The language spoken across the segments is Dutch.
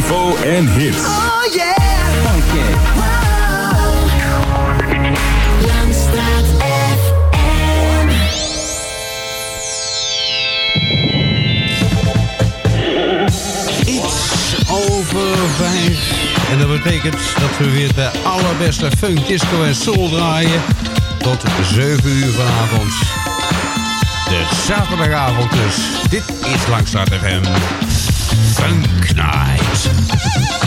info en hits. Oh yeah. Langstraat FM. Iets over vijf. En dat betekent dat we weer de allerbeste funk, disco en soul draaien. Tot 7 uur vanavond. De zaterdagavond dus. Dit is Langstraat FM. Funk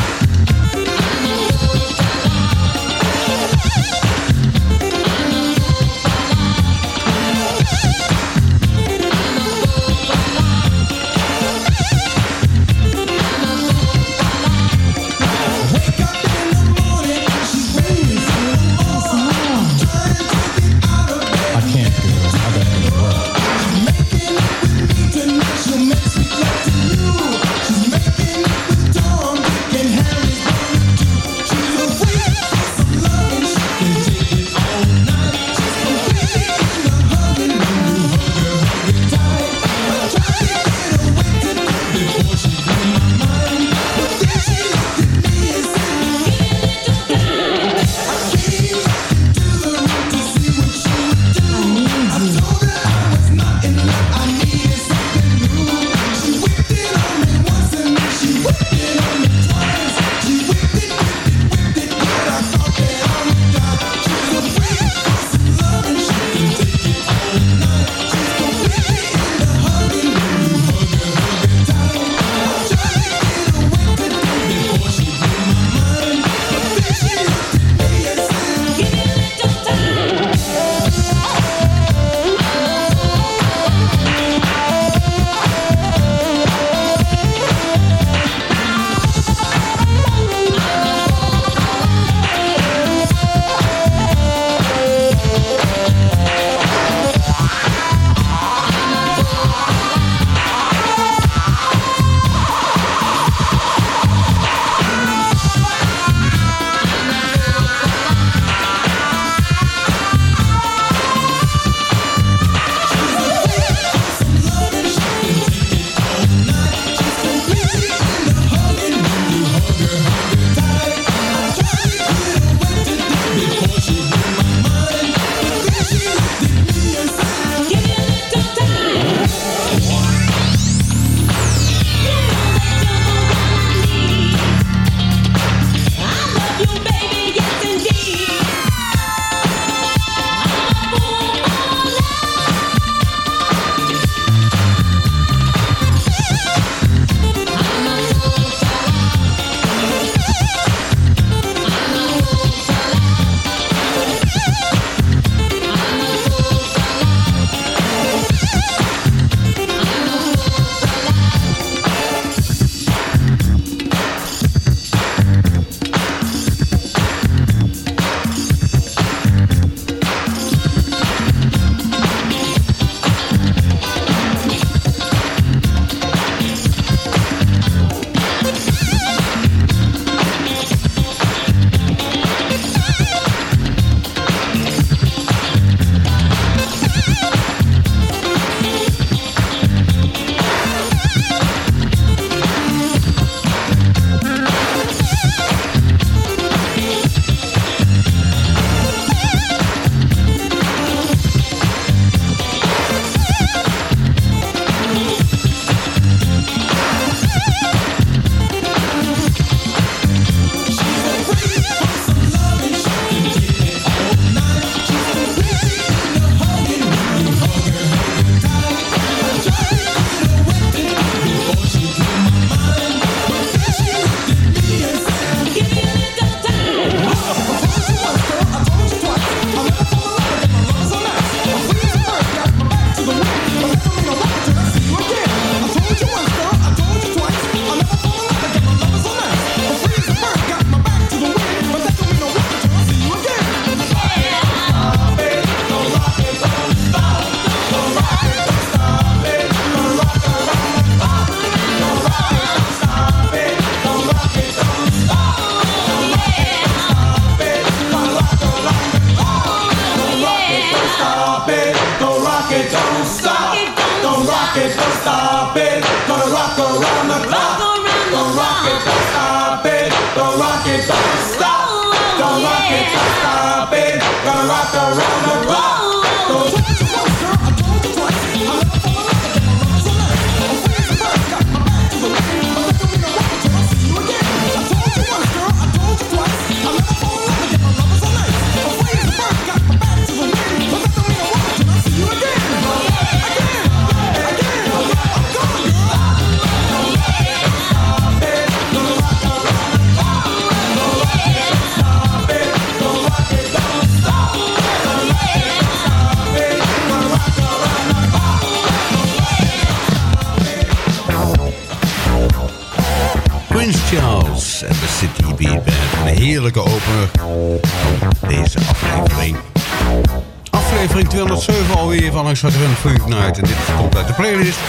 Langstraat een Funk Night. En dit komt uit de playlist.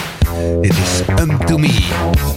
Dit is Um To Me.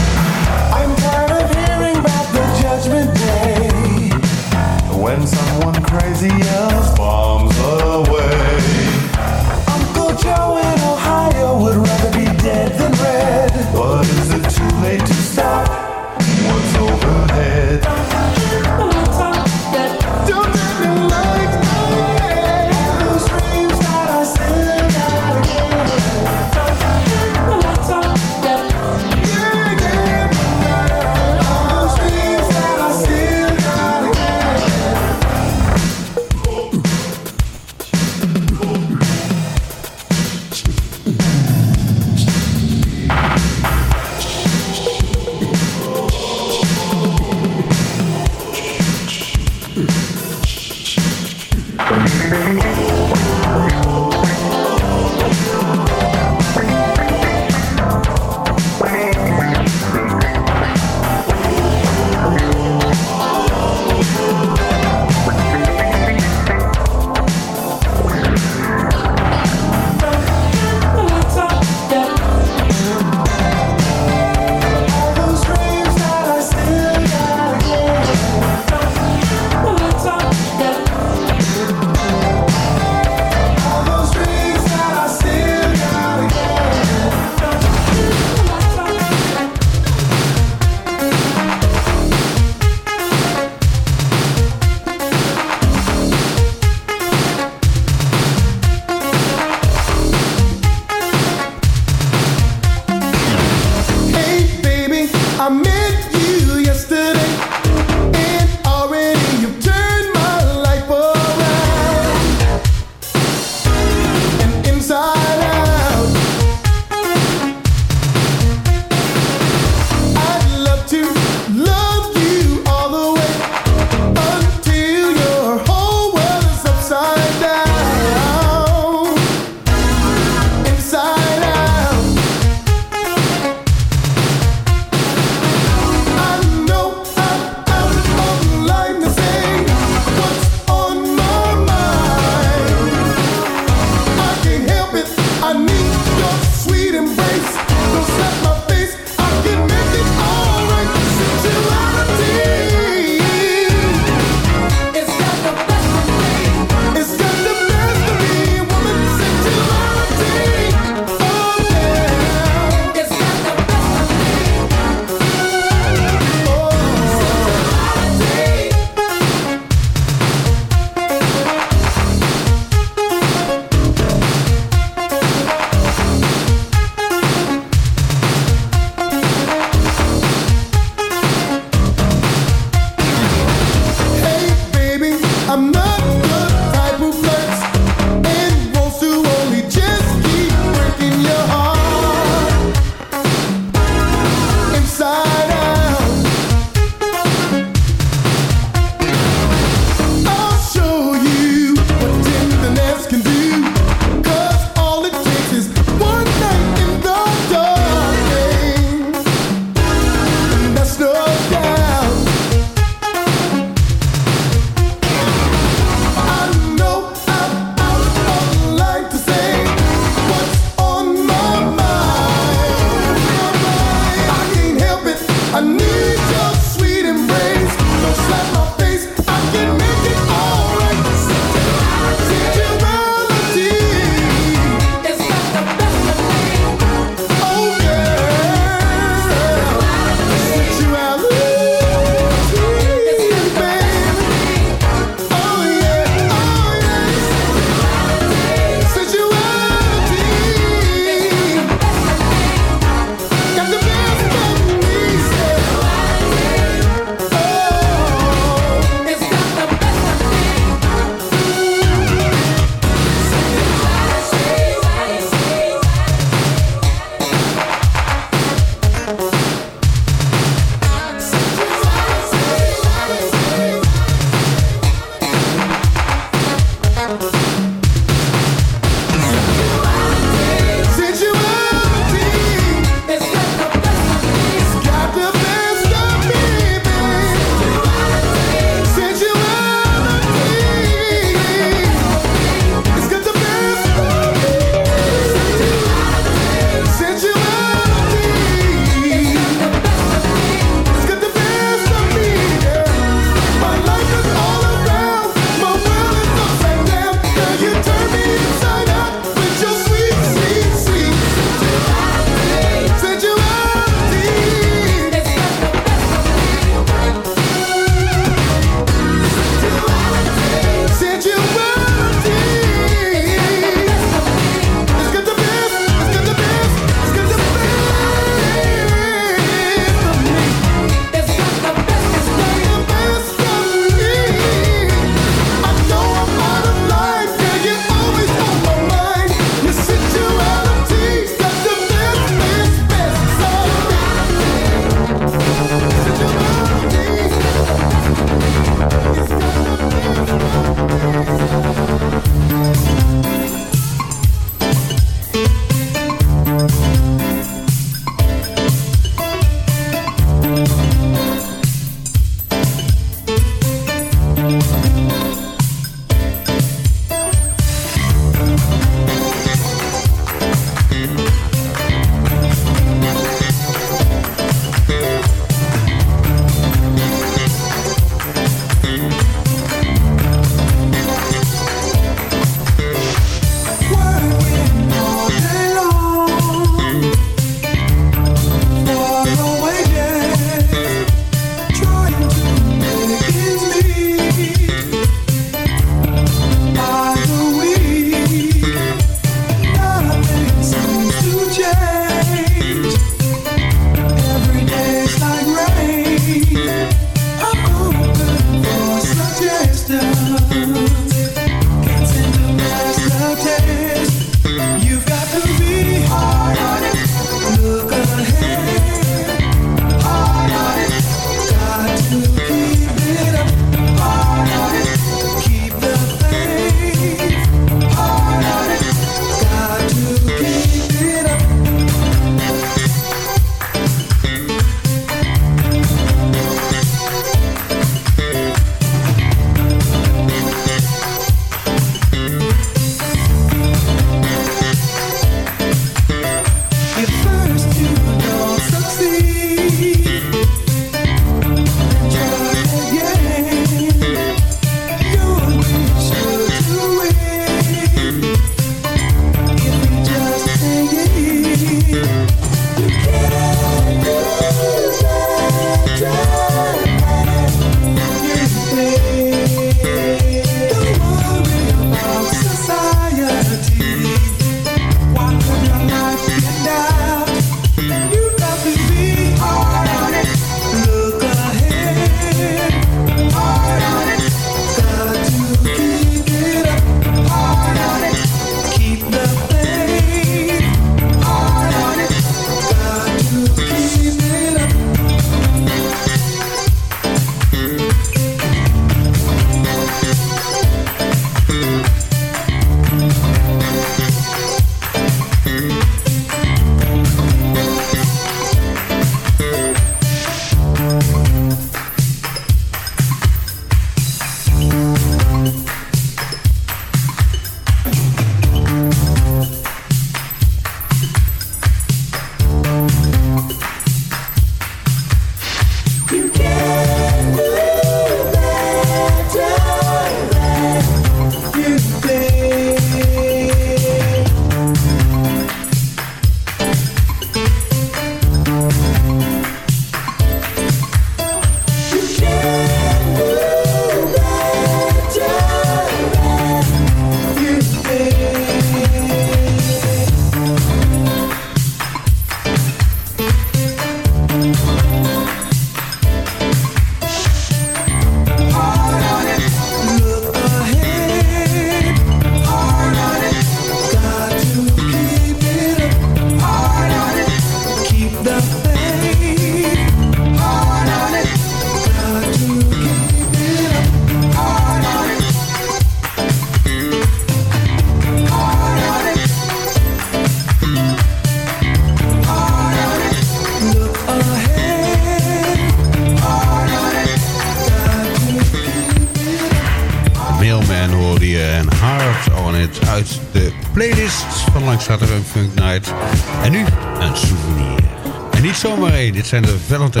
Dit zijn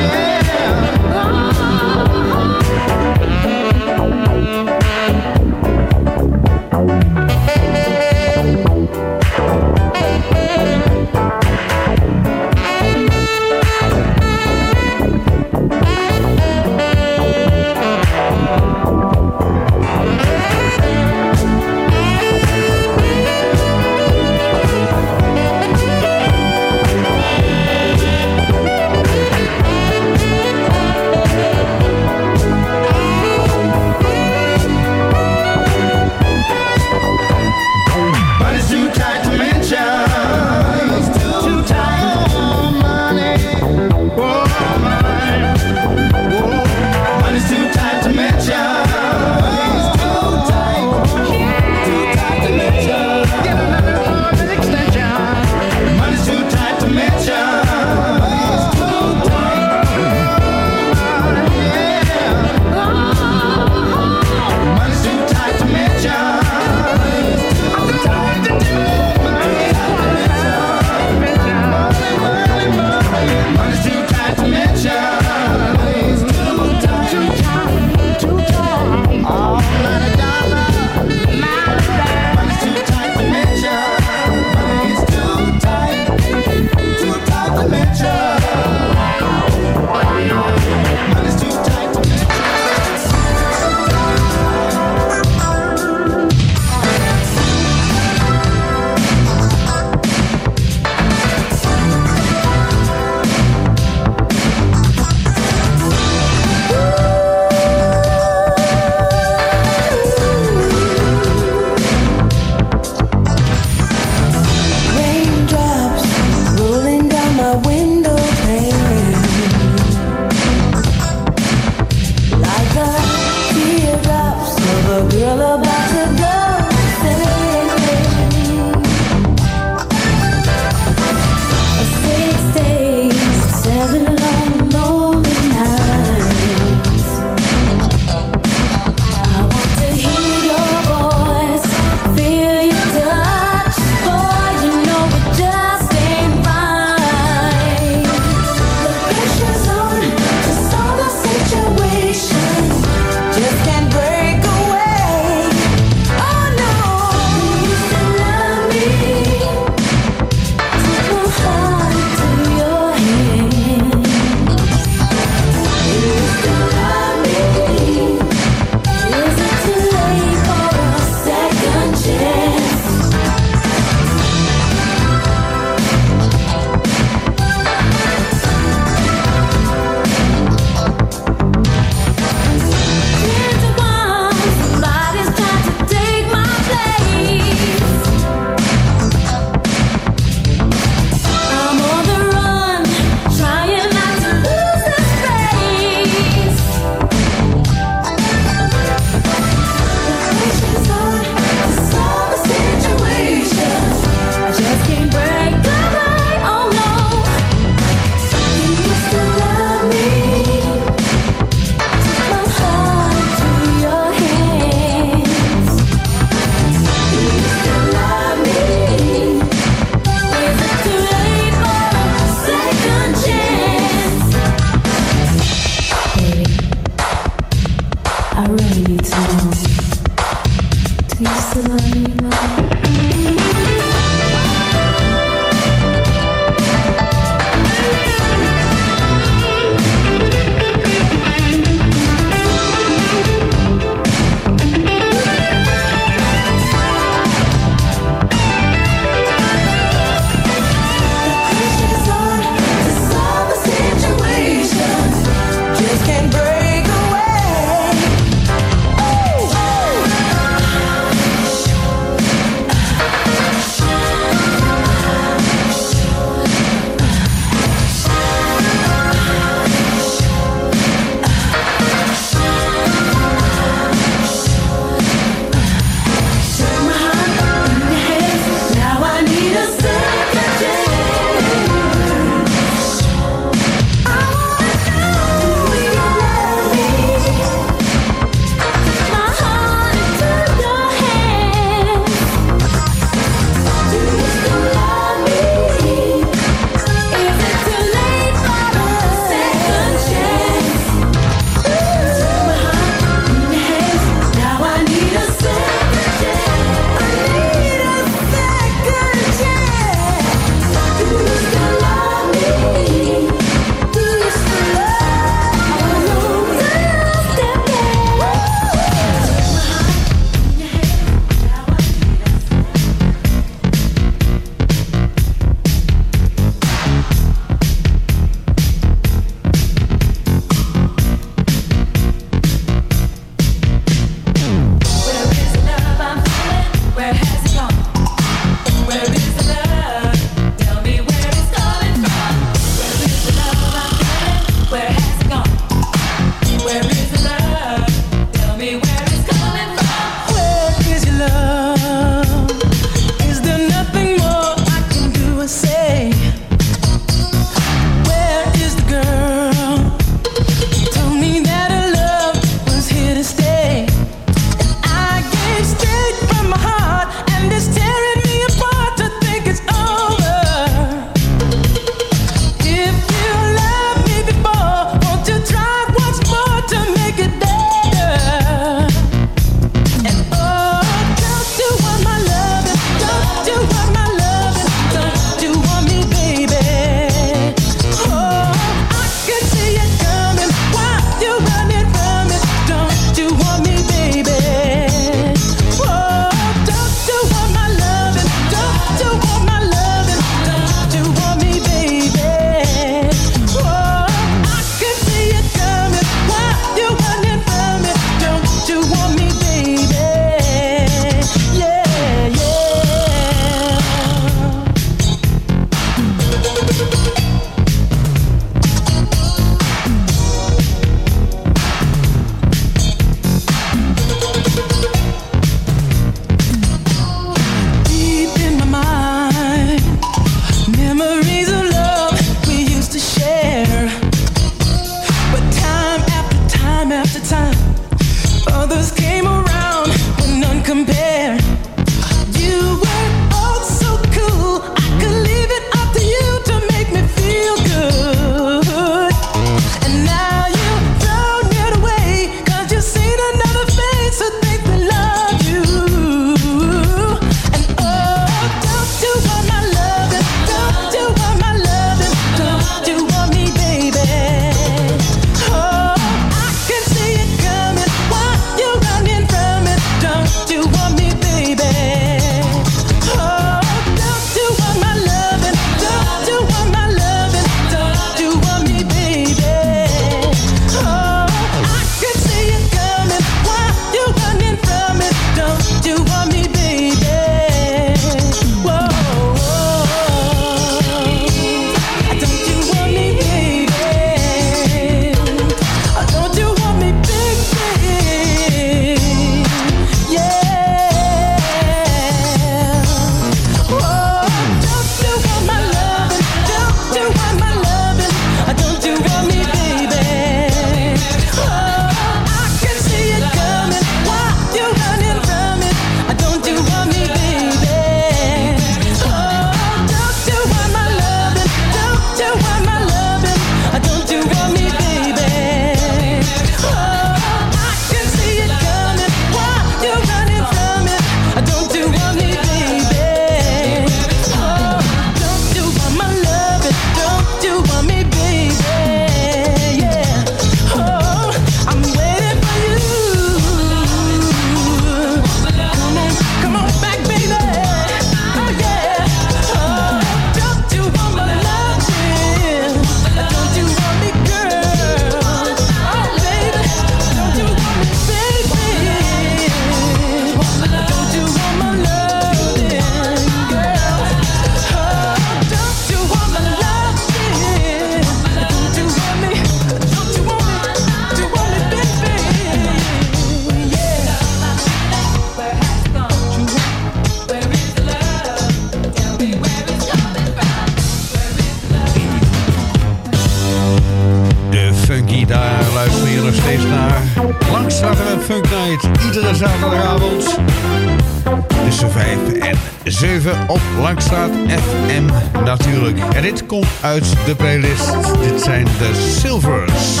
Langstraat FM natuurlijk. En dit komt uit de playlist. Dit zijn de Silvers.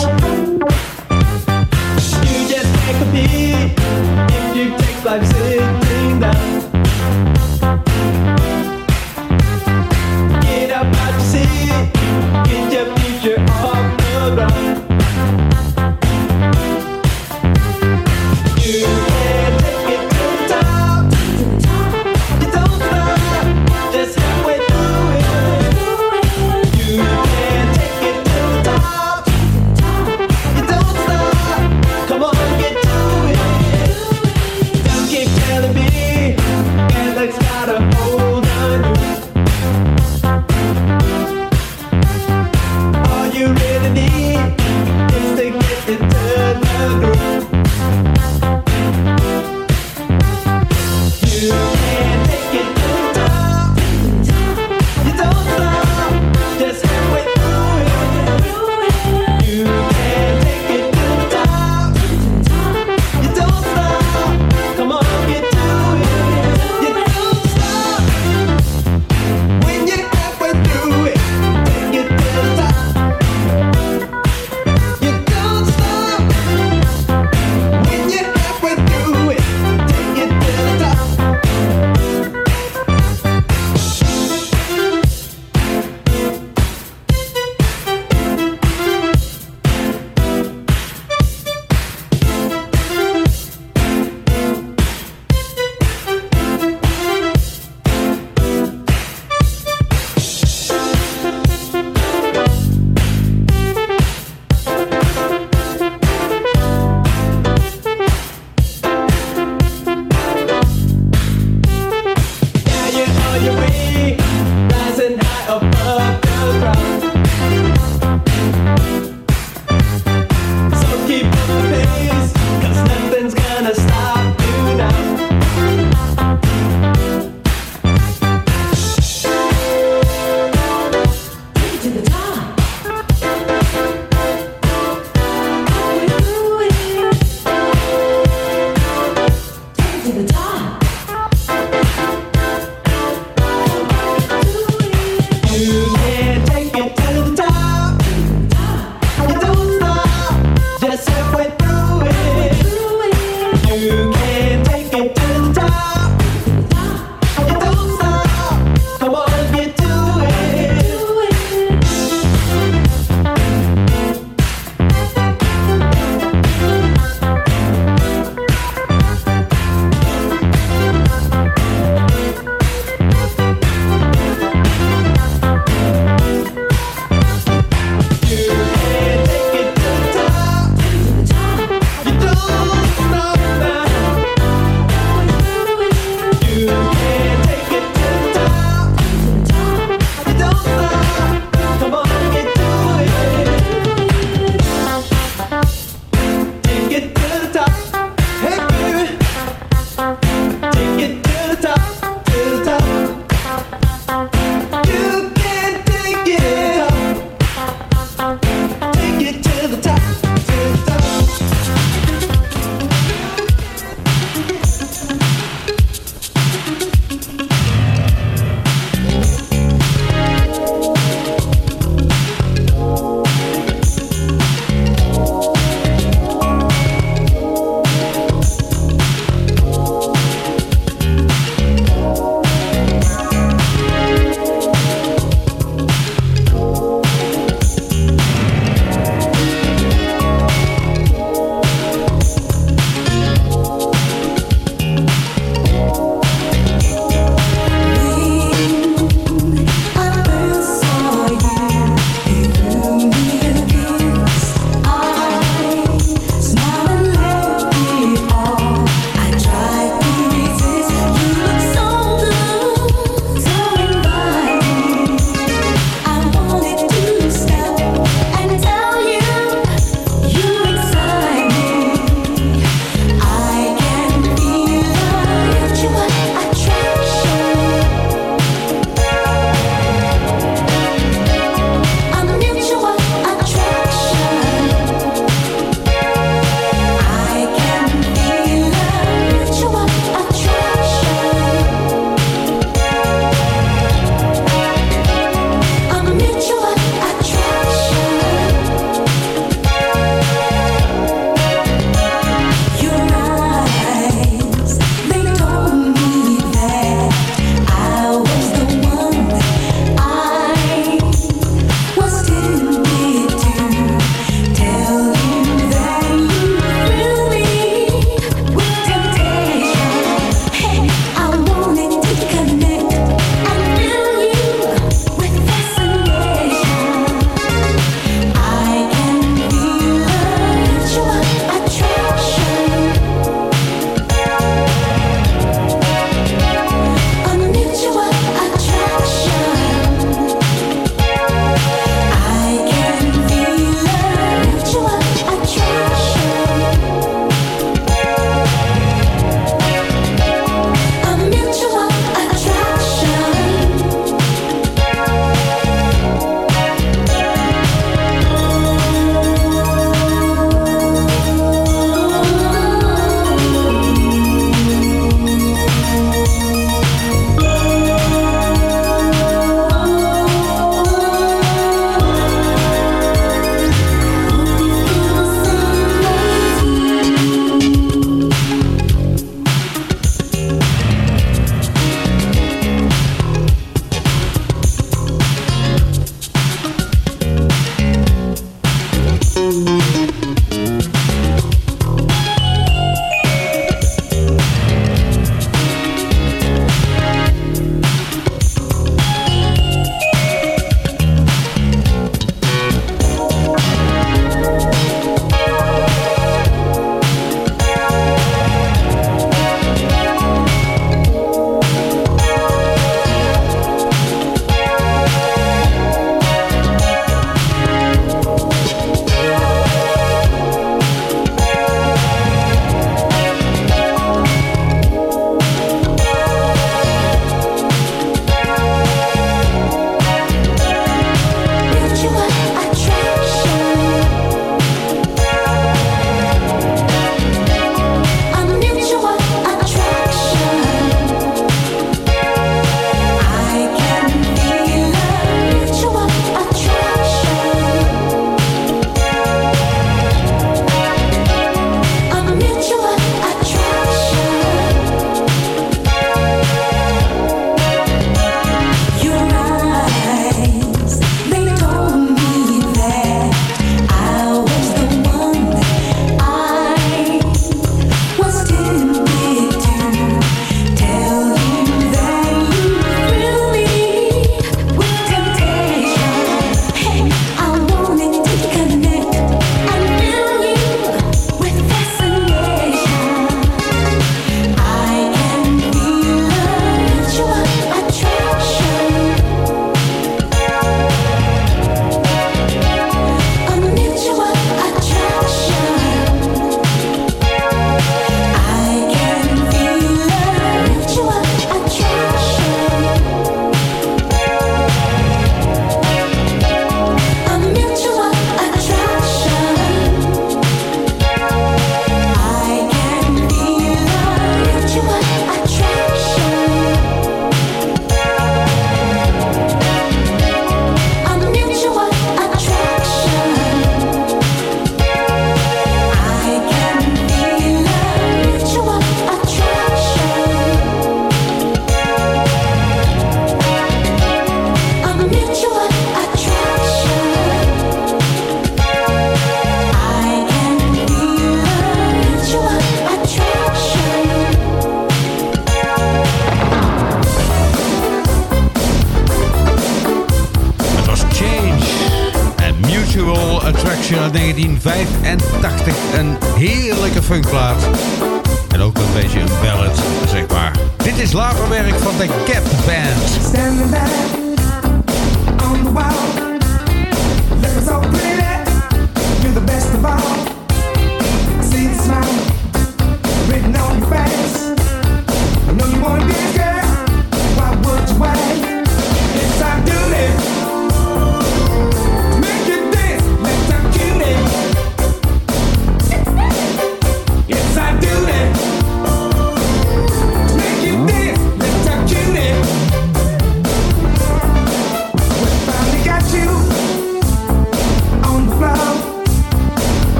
You just take a beat, if you take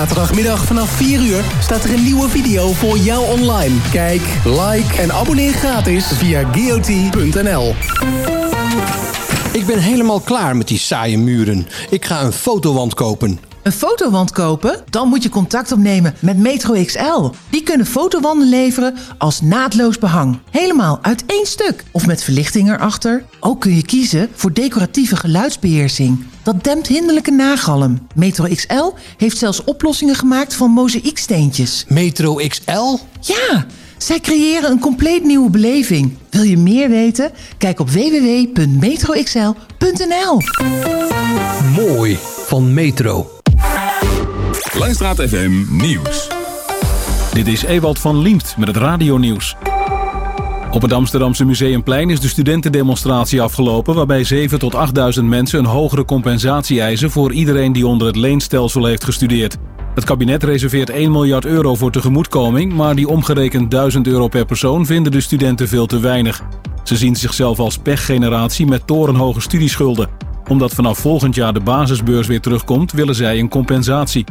zaterdagmiddag vanaf 4 uur staat er een nieuwe video voor jou online. Kijk, like en abonneer gratis via GOT.nl. Ik ben helemaal klaar met die saaie muren. Ik ga een fotowand kopen. Een fotowand kopen? Dan moet je contact opnemen met Metro XL. Die kunnen fotowanden leveren als naadloos behang. Helemaal uit één stuk. Of met verlichting erachter. Ook kun je kiezen voor decoratieve geluidsbeheersing. Dat dempt hinderlijke nagalm. Metro XL heeft zelfs oplossingen gemaakt van mozaïeksteentjes. Metro XL? Ja, zij creëren een compleet nieuwe beleving. Wil je meer weten? Kijk op www.metroxl.nl Mooi van Metro. Langstraat FM Nieuws. Dit is Ewald van Liemt met het radionieuws. Op het Amsterdamse Museumplein is de studentendemonstratie afgelopen... waarbij 7 tot 8.000 mensen een hogere compensatie eisen... voor iedereen die onder het leenstelsel heeft gestudeerd. Het kabinet reserveert 1 miljard euro voor tegemoetkoming... maar die omgerekend 1000 euro per persoon vinden de studenten veel te weinig. Ze zien zichzelf als pechgeneratie met torenhoge studieschulden. Omdat vanaf volgend jaar de basisbeurs weer terugkomt... willen zij een compensatie.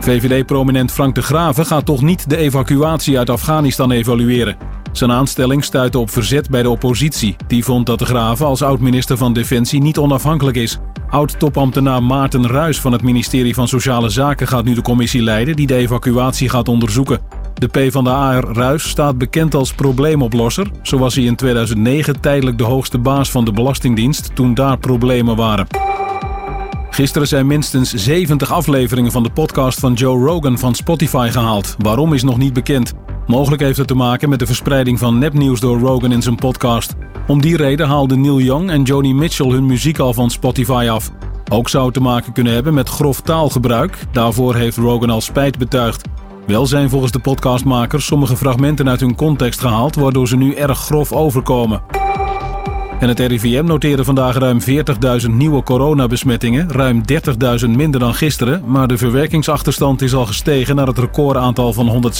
VVD-prominent Frank de Graven gaat toch niet de evacuatie uit Afghanistan evalueren. Zijn aanstelling stuitte op verzet bij de oppositie. Die vond dat de Graven als oud-minister van Defensie niet onafhankelijk is. Oud-topambtenaar Maarten Ruis van het ministerie van Sociale Zaken gaat nu de commissie leiden die de evacuatie gaat onderzoeken. De PvdA Ruis staat bekend als probleemoplosser. Zo was hij in 2009 tijdelijk de hoogste baas van de Belastingdienst toen daar problemen waren. Gisteren zijn minstens 70 afleveringen van de podcast van Joe Rogan van Spotify gehaald. Waarom is nog niet bekend. Mogelijk heeft het te maken met de verspreiding van nepnieuws door Rogan in zijn podcast. Om die reden haalden Neil Young en Joni Mitchell hun muziek al van Spotify af. Ook zou het te maken kunnen hebben met grof taalgebruik. Daarvoor heeft Rogan al spijt betuigd. Wel zijn volgens de podcastmakers sommige fragmenten uit hun context gehaald... waardoor ze nu erg grof overkomen. En het RIVM noteerde vandaag ruim 40.000 nieuwe coronabesmettingen, ruim 30.000 minder dan gisteren, maar de verwerkingsachterstand is al gestegen naar het recordaantal van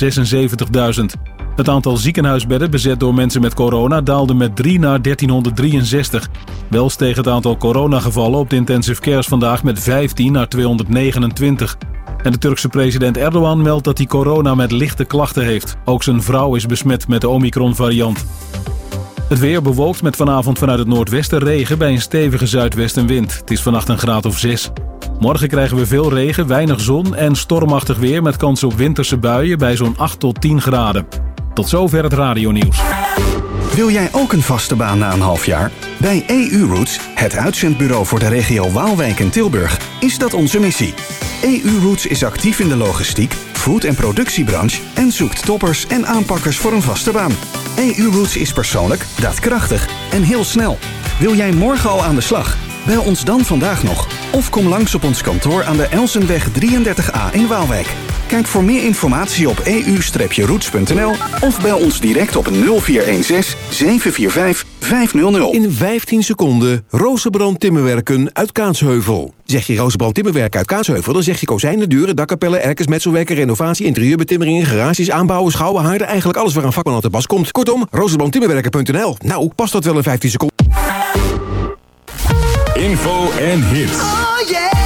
176.000. Het aantal ziekenhuisbedden bezet door mensen met corona daalde met 3 naar 1363. Wel steeg het aantal coronagevallen op de intensive cares vandaag met 15 naar 229. En de Turkse president Erdogan meldt dat hij corona met lichte klachten heeft. Ook zijn vrouw is besmet met de Omicron-variant. Het weer bewolkt met vanavond vanuit het noordwesten regen bij een stevige zuidwestenwind. Het is vannacht een graad of 6. Morgen krijgen we veel regen, weinig zon en stormachtig weer met kans op winterse buien bij zo'n 8 tot 10 graden. Tot zover het radionieuws. Wil jij ook een vaste baan na een half jaar? Bij EU Roots, het uitzendbureau voor de regio Waalwijk en Tilburg, is dat onze missie. EU Roots is actief in de logistiek, en productiebranche en zoekt toppers en aanpakkers voor een vaste baan. EU Roots is persoonlijk, daadkrachtig en heel snel. Wil jij morgen al aan de slag? Bel ons dan vandaag nog of kom langs op ons kantoor aan de Elsenweg 33A in Waalwijk. Kijk voor meer informatie op eu-roots.nl of bel ons direct op 0416 745 500. In 15 seconden Rozenbrand Timmerwerken uit Kaatsheuvel. Zeg je Rozenbrand Timmerwerken uit Kaatsheuvel... dan zeg je kozijnen, deuren, dakkapellen, erkers, metselwerken... renovatie, interieurbetimmeringen, garages, aanbouwen, schouwen, haarden... eigenlijk alles waar een vakman aan te pas komt. Kortom, rozenbrandtimmerwerken.nl. Nou, past dat wel in 15 seconden? Info en hits. Oh yeah.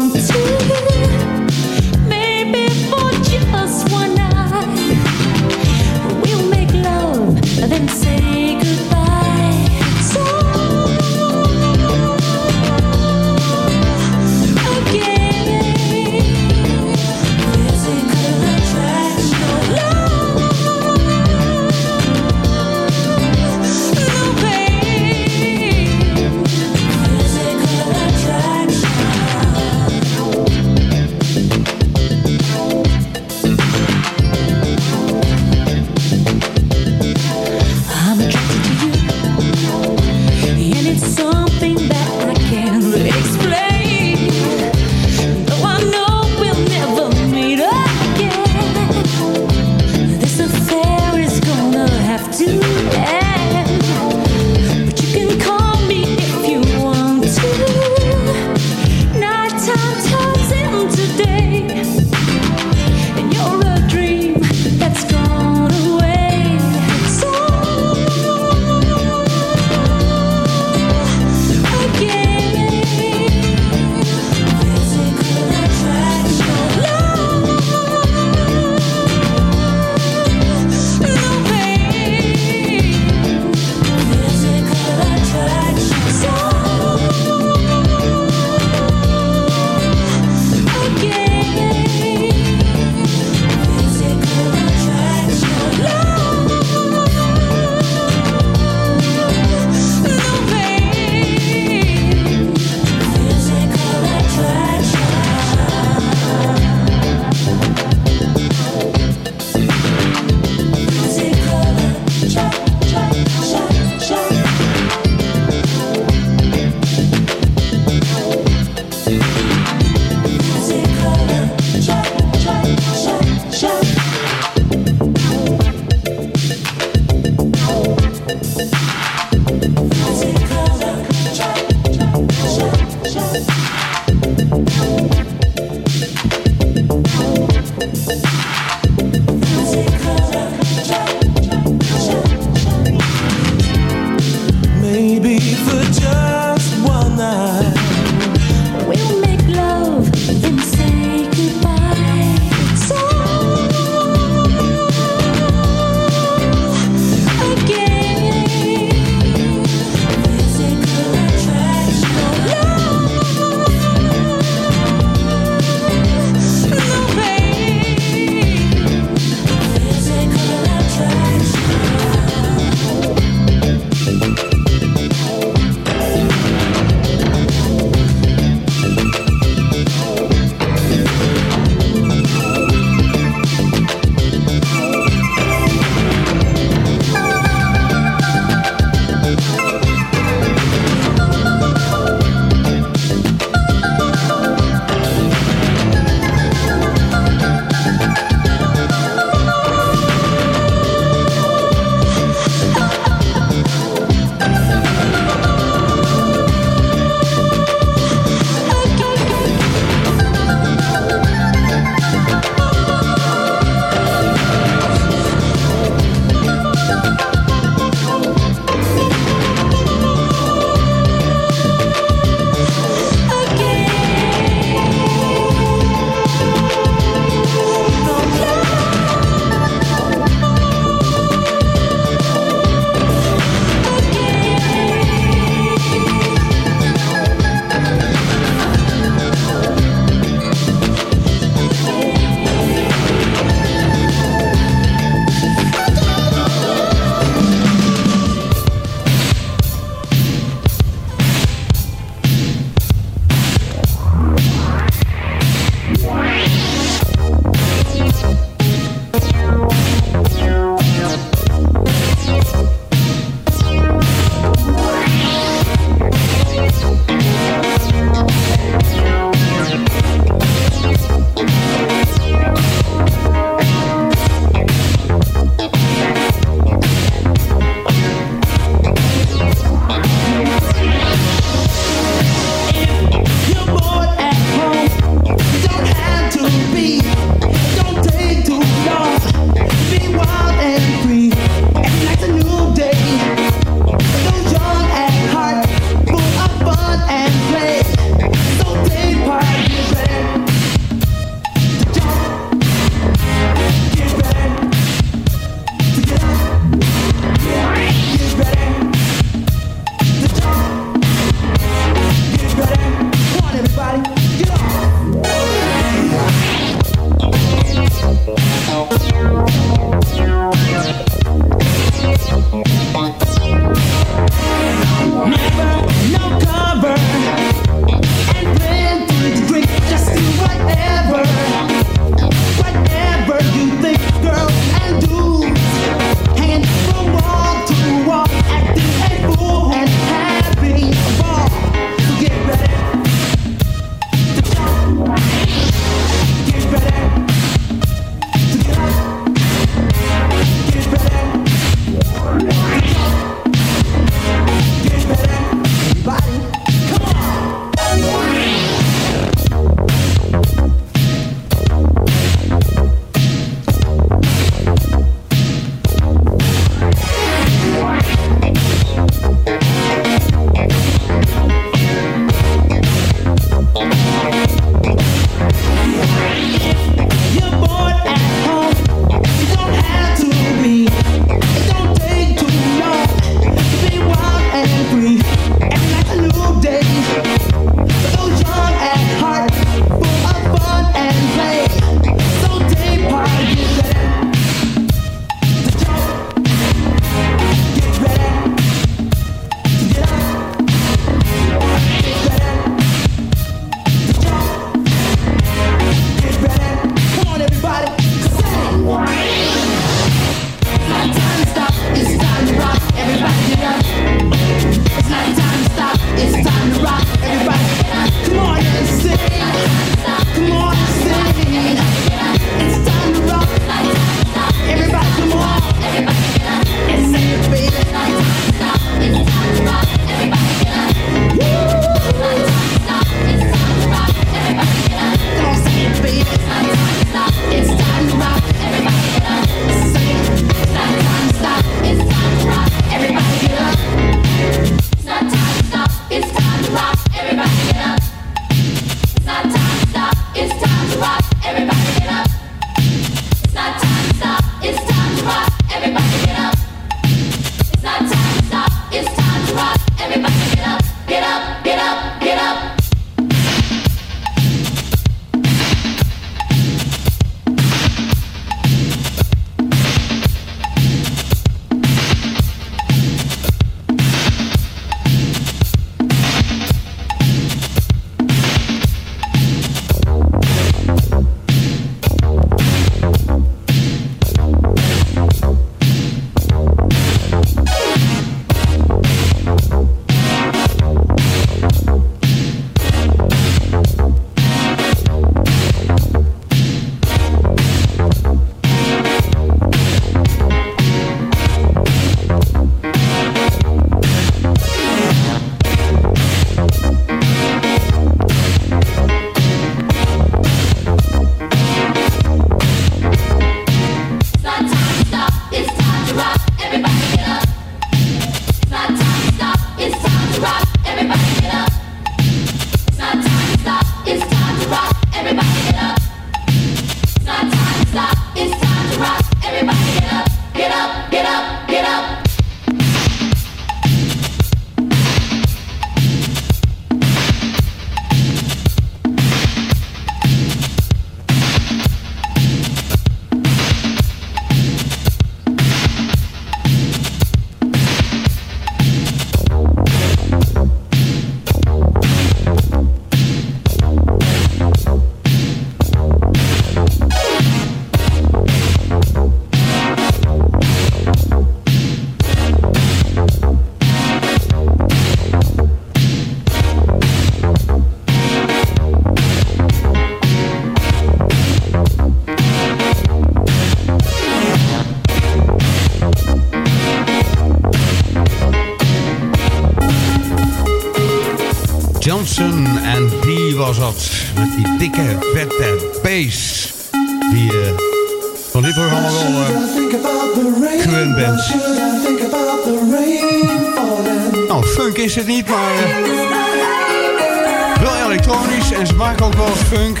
Funk.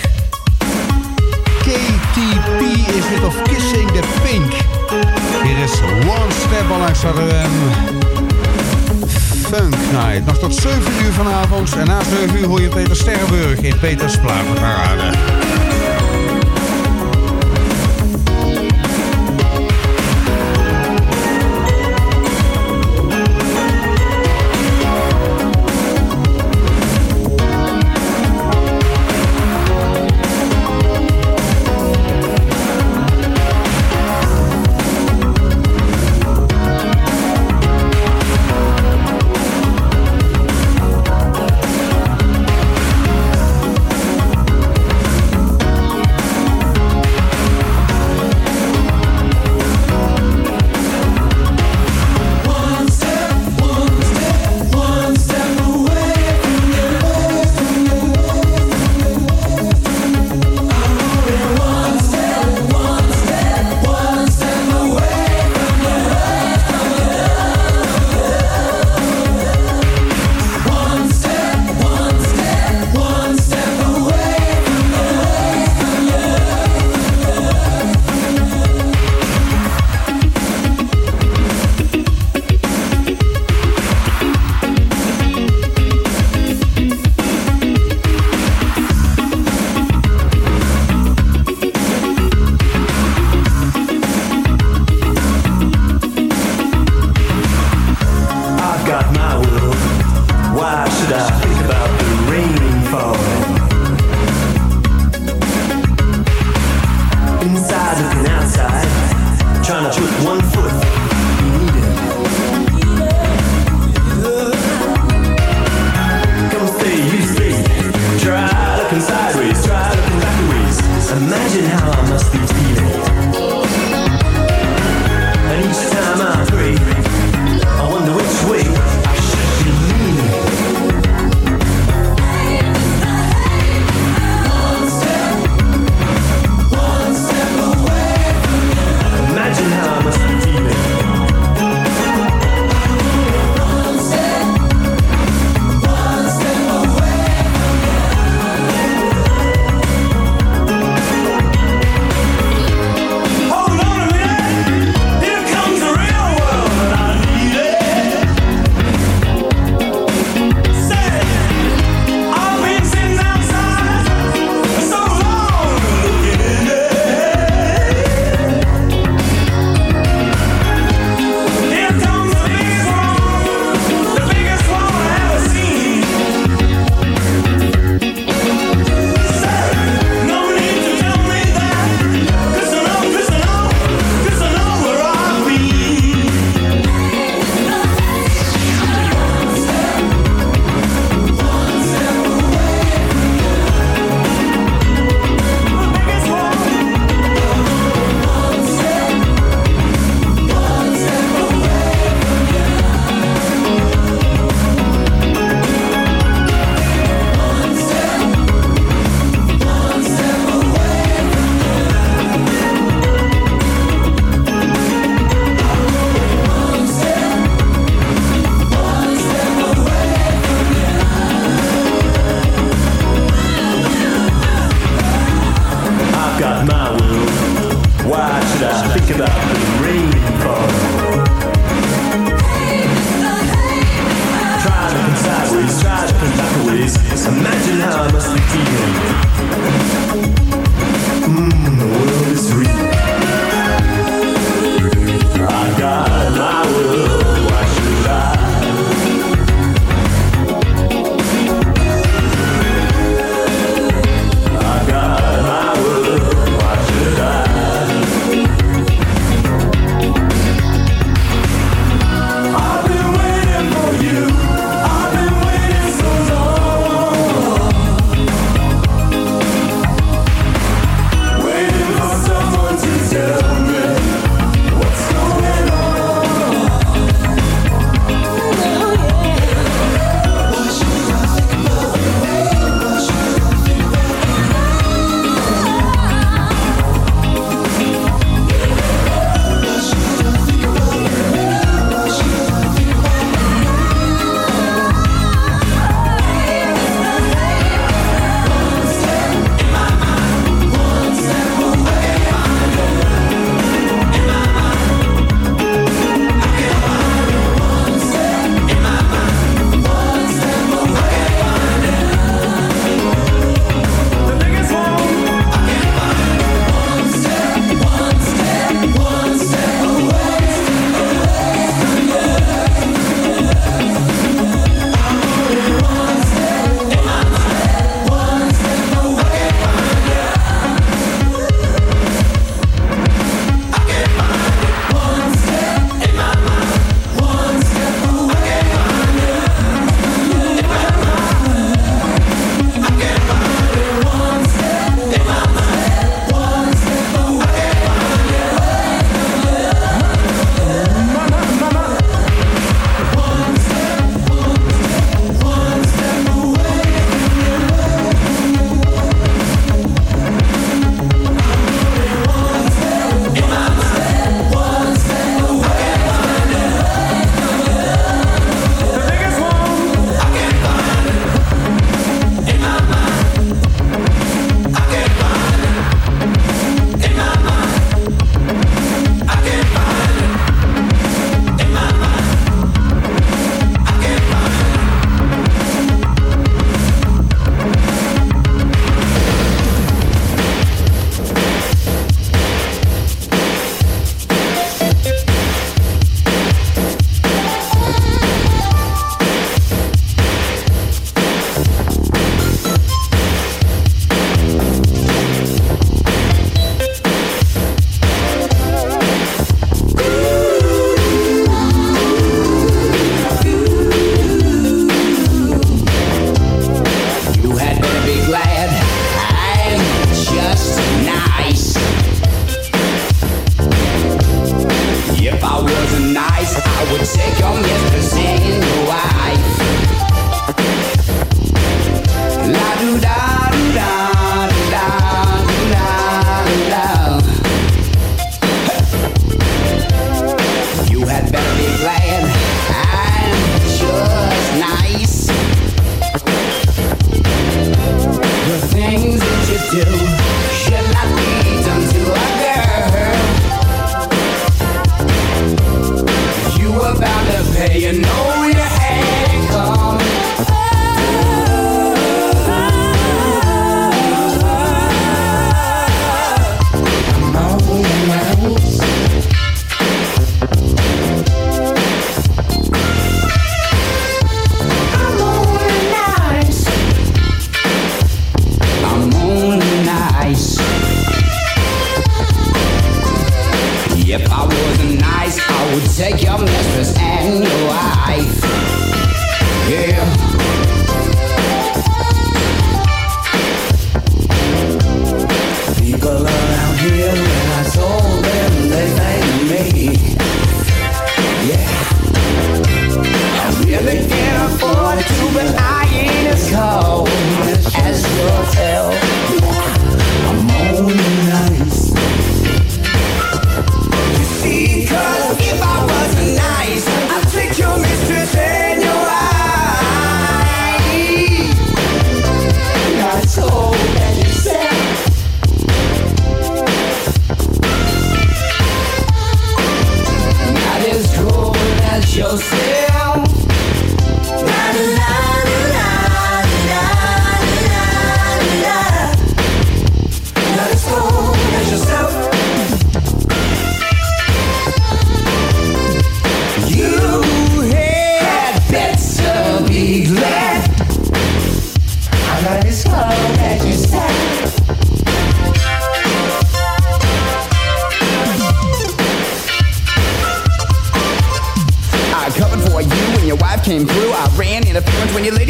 KTP is dit of Kissing the Pink. Hier is One Step al langs ehm, Funk Night. Nog tot 7 uur vanavond en na 7 uur hoor je Peter Sterrenburg in Peters Plaat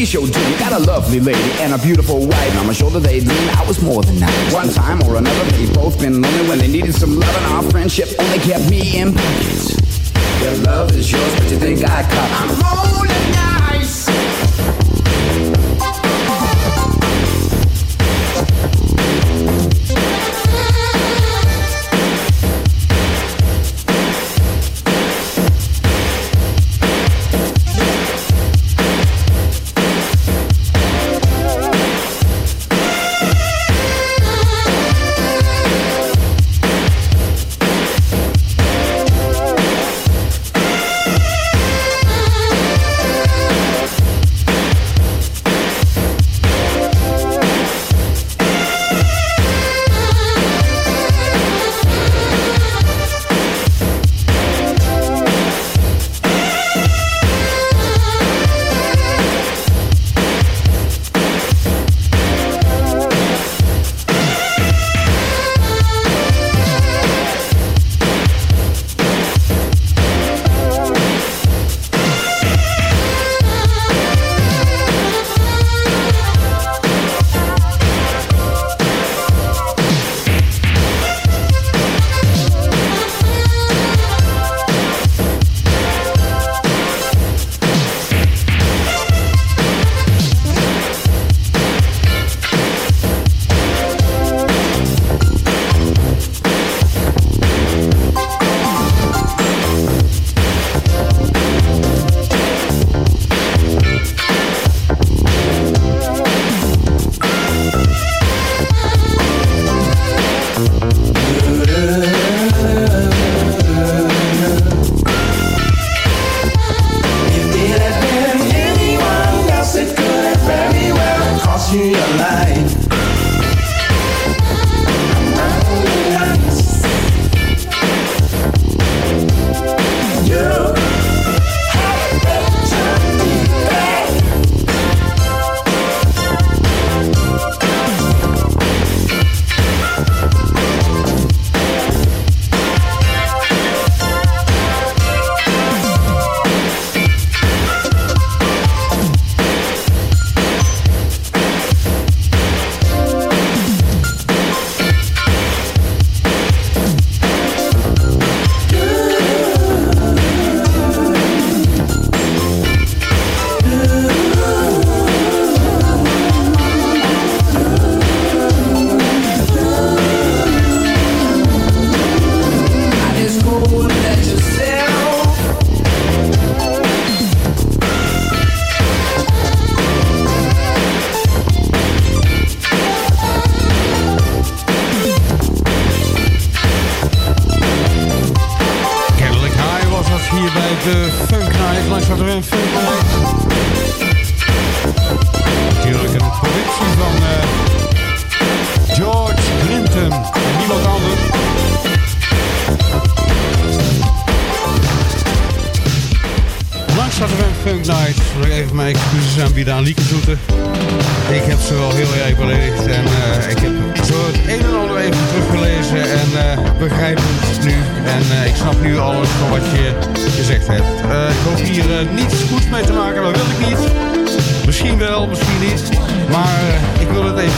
show too. You got a lovely lady and a beautiful wife. On my shoulder they lean, I was more than that. One time or another, they both been lonely when they needed some love, and our friendship only kept me in pockets. Your love is yours, but you think I caught? I'm holding out.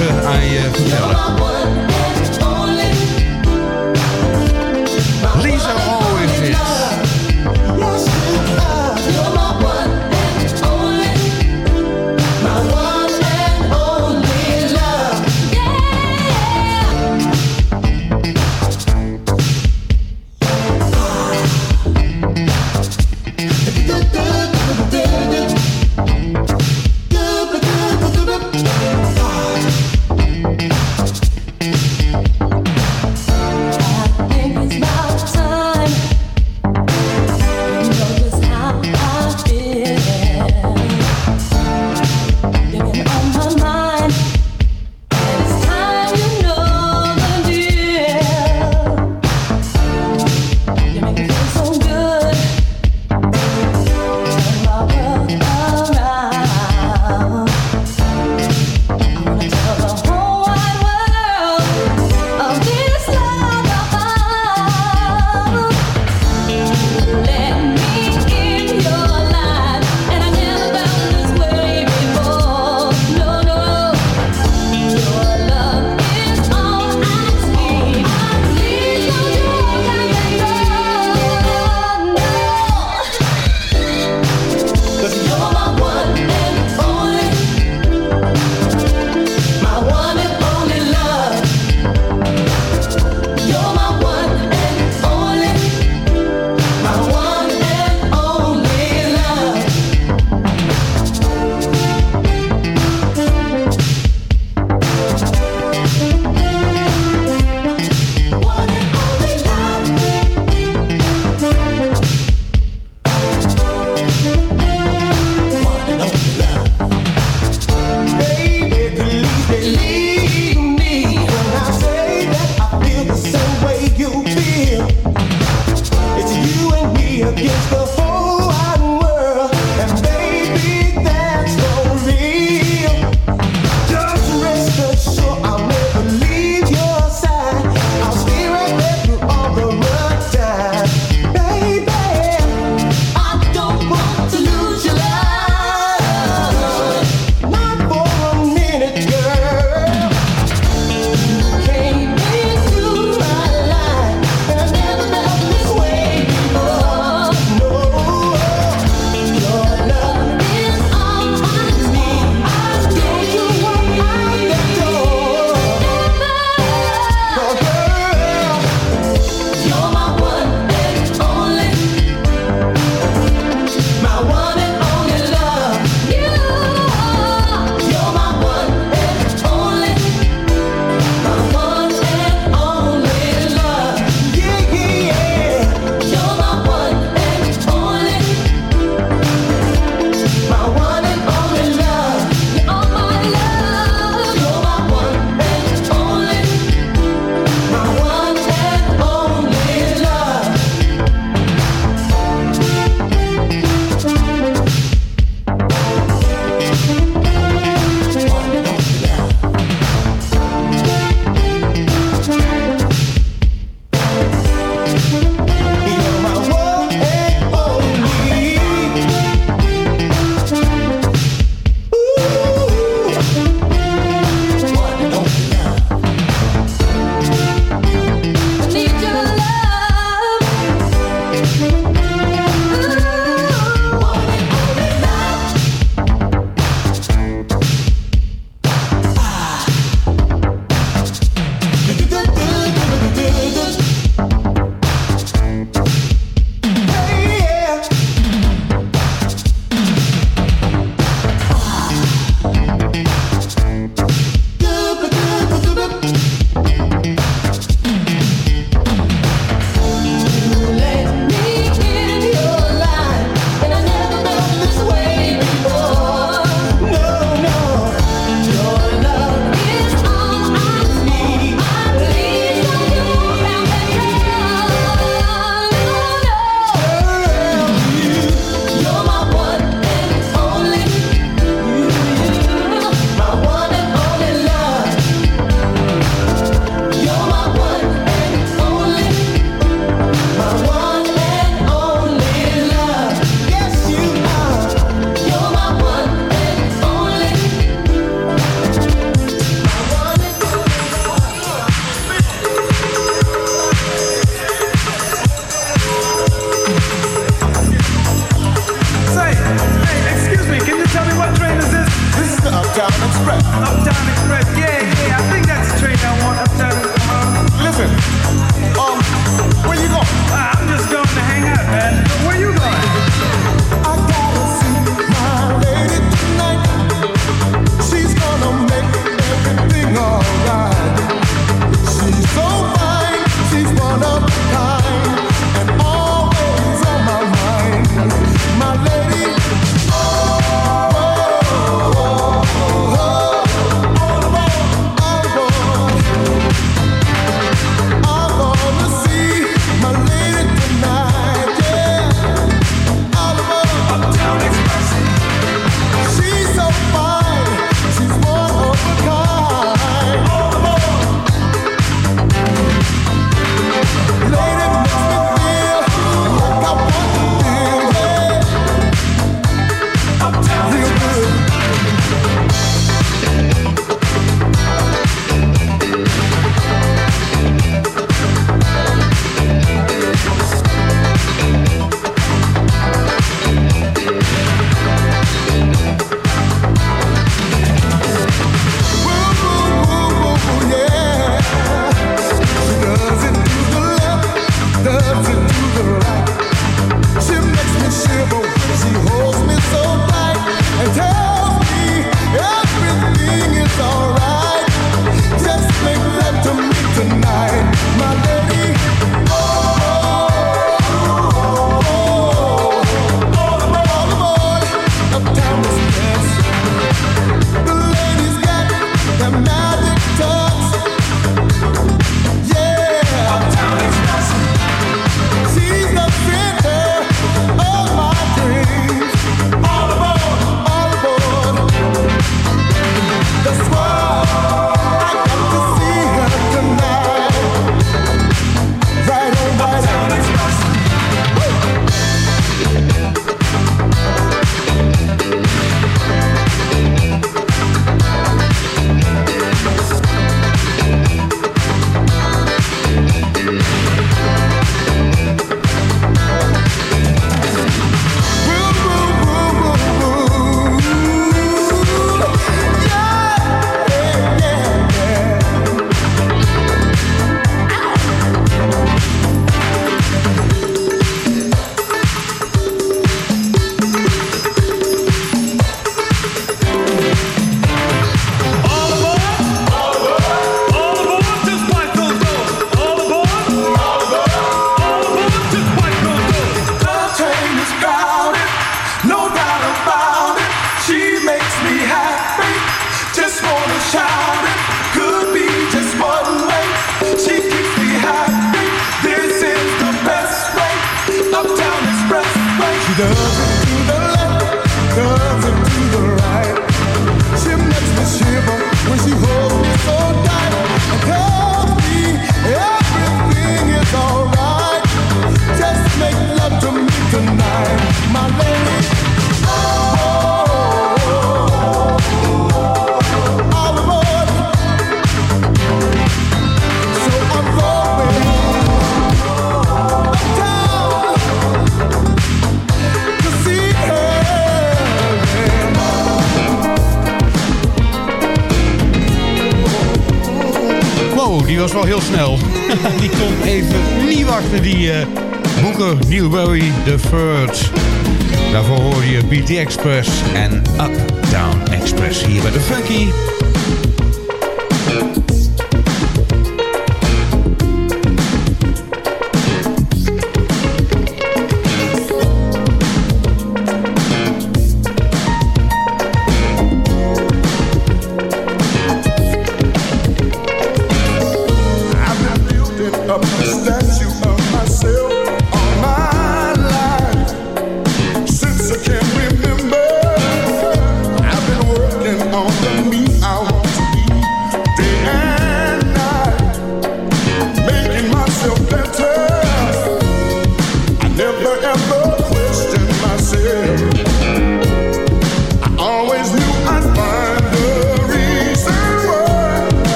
Ik wil het even aan je vertellen.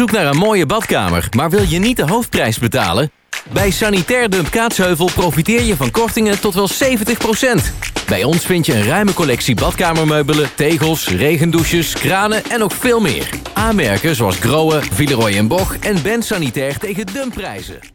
Zoek naar een mooie badkamer, maar wil je niet de hoofdprijs betalen? Bij Sanitair Dump Kaatsheuvel profiteer je van kortingen tot wel 70%. Bij ons vind je een ruime collectie badkamermeubelen, tegels, regendouches, kranen en nog veel meer. Aanmerken zoals Grohe, Villeroy en Boch en Ben Sanitair tegen dumpprijzen. Kom